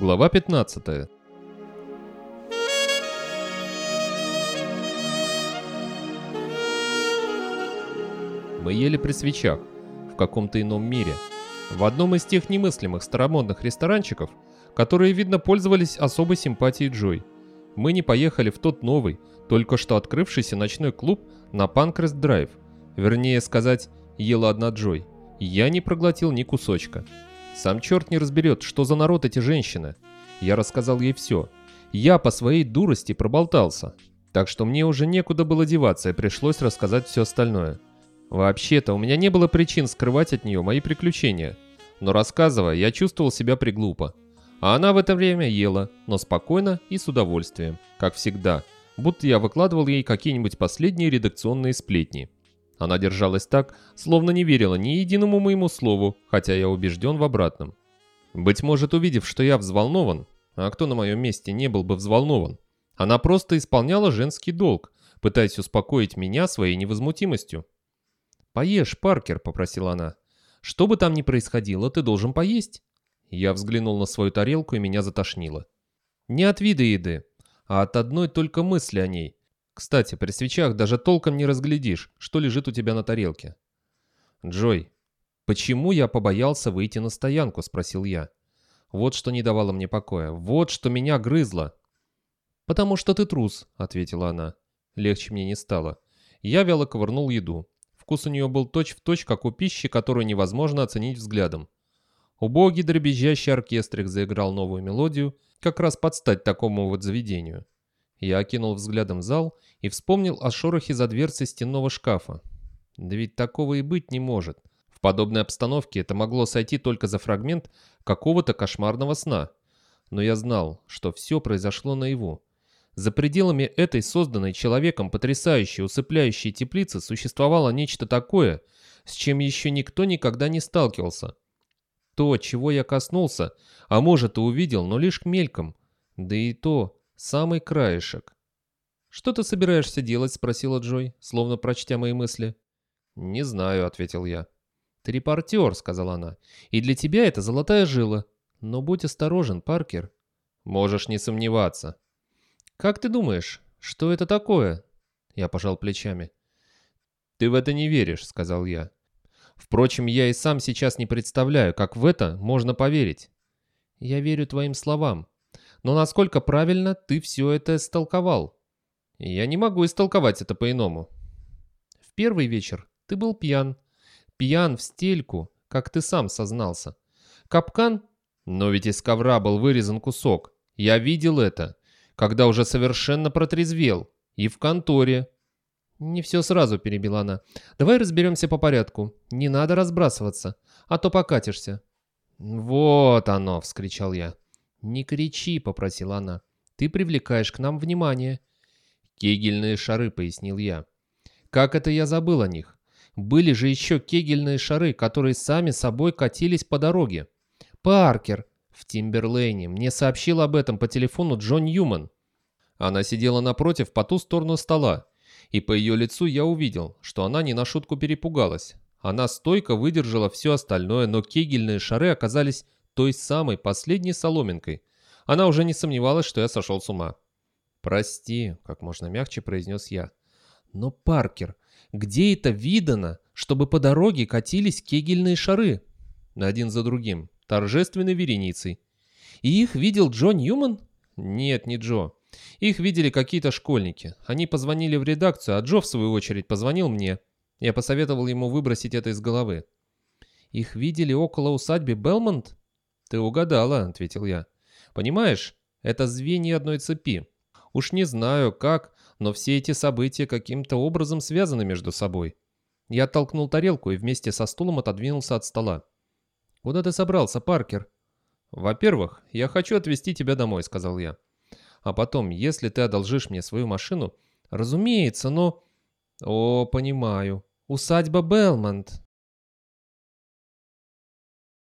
Глава 15. Мы ели при свечах, в каком-то ином мире, в одном из тех немыслимых старомодных ресторанчиков, которые, видно, пользовались особой симпатией Джой. Мы не поехали в тот новый, только что открывшийся ночной клуб на Панкрест-драйв. Вернее сказать, ела одна Джой. Я не проглотил ни кусочка. Сам черт не разберет, что за народ эти женщины. Я рассказал ей все. Я по своей дурости проболтался. Так что мне уже некуда было деваться и пришлось рассказать все остальное. Вообще-то у меня не было причин скрывать от нее мои приключения. Но рассказывая, я чувствовал себя приглупо. А она в это время ела, но спокойно и с удовольствием, как всегда, будто я выкладывал ей какие-нибудь последние редакционные сплетни. Она держалась так, словно не верила ни единому моему слову, хотя я убежден в обратном. Быть может, увидев, что я взволнован, а кто на моем месте не был бы взволнован, она просто исполняла женский долг, пытаясь успокоить меня своей невозмутимостью. «Поешь, Паркер», — попросила она. «Что бы там ни происходило, ты должен поесть». Я взглянул на свою тарелку, и меня затошнило. Не от вида еды, а от одной только мысли о ней. Кстати, при свечах даже толком не разглядишь, что лежит у тебя на тарелке. «Джой, почему я побоялся выйти на стоянку?» – спросил я. Вот что не давало мне покоя, вот что меня грызло. «Потому что ты трус», – ответила она. Легче мне не стало. Я вяло ковырнул еду. Вкус у нее был точь-в-точь, точь, как у пищи, которую невозможно оценить взглядом. Убогий дребезжащий оркестрик заиграл новую мелодию, как раз под стать такому вот заведению. Я окинул взглядом зал и вспомнил о шорохе за дверцей стенного шкафа. Да ведь такого и быть не может. В подобной обстановке это могло сойти только за фрагмент какого-то кошмарного сна. Но я знал, что все произошло наяву. За пределами этой созданной человеком потрясающей, усыпляющей теплицы существовало нечто такое, с чем еще никто никогда не сталкивался. То, чего я коснулся, а может и увидел, но лишь мельком. Да и то Самый краешек. «Что ты собираешься делать?» — спросила Джой, словно прочтя мои мысли. «Не знаю», — ответил я. «Ты репортер», — сказала она, — «и для тебя это золотая жила. Но будь осторожен, Паркер». «Можешь не сомневаться». «Как ты думаешь, что это такое?» Я пожал плечами. «Ты в это не веришь», — сказал я. «Впрочем, я и сам сейчас не представляю, как в это можно поверить». «Я верю твоим словам», но насколько правильно ты все это истолковал? Я не могу истолковать это по-иному. В первый вечер ты был пьян. Пьян в стельку, как ты сам сознался. Капкан? Но ведь из ковра был вырезан кусок. Я видел это, когда уже совершенно протрезвел. И в конторе. Не все сразу, перебила она. Давай разберемся по порядку. Не надо разбрасываться, а то покатишься. Вот оно, вскричал я. «Не кричи», — попросила она. «Ты привлекаешь к нам внимание». «Кегельные шары», — пояснил я. «Как это я забыл о них? Были же еще кегельные шары, которые сами собой катились по дороге». «Паркер!» В Тимберлейне. Мне сообщил об этом по телефону Джон Ньюман. Она сидела напротив, по ту сторону стола. И по ее лицу я увидел, что она не на шутку перепугалась. Она стойко выдержала все остальное, но кегельные шары оказались той самой последней соломинкой. Она уже не сомневалась, что я сошел с ума. «Прости», — как можно мягче произнес я. «Но, Паркер, где это видано, чтобы по дороге катились кегельные шары?» Один за другим, торжественной вереницей. «И их видел Джо Ньюман?» «Нет, не Джо. Их видели какие-то школьники. Они позвонили в редакцию, а Джо, в свою очередь, позвонил мне. Я посоветовал ему выбросить это из головы». «Их видели около усадьбы Белмонт?» «Ты угадала», — ответил я. «Понимаешь, это звенья одной цепи. Уж не знаю как, но все эти события каким-то образом связаны между собой». Я оттолкнул тарелку и вместе со стулом отодвинулся от стола. «Куда ты собрался, Паркер?» «Во-первых, я хочу отвезти тебя домой», — сказал я. «А потом, если ты одолжишь мне свою машину...» «Разумеется, но...» «О, понимаю. Усадьба Белмонт.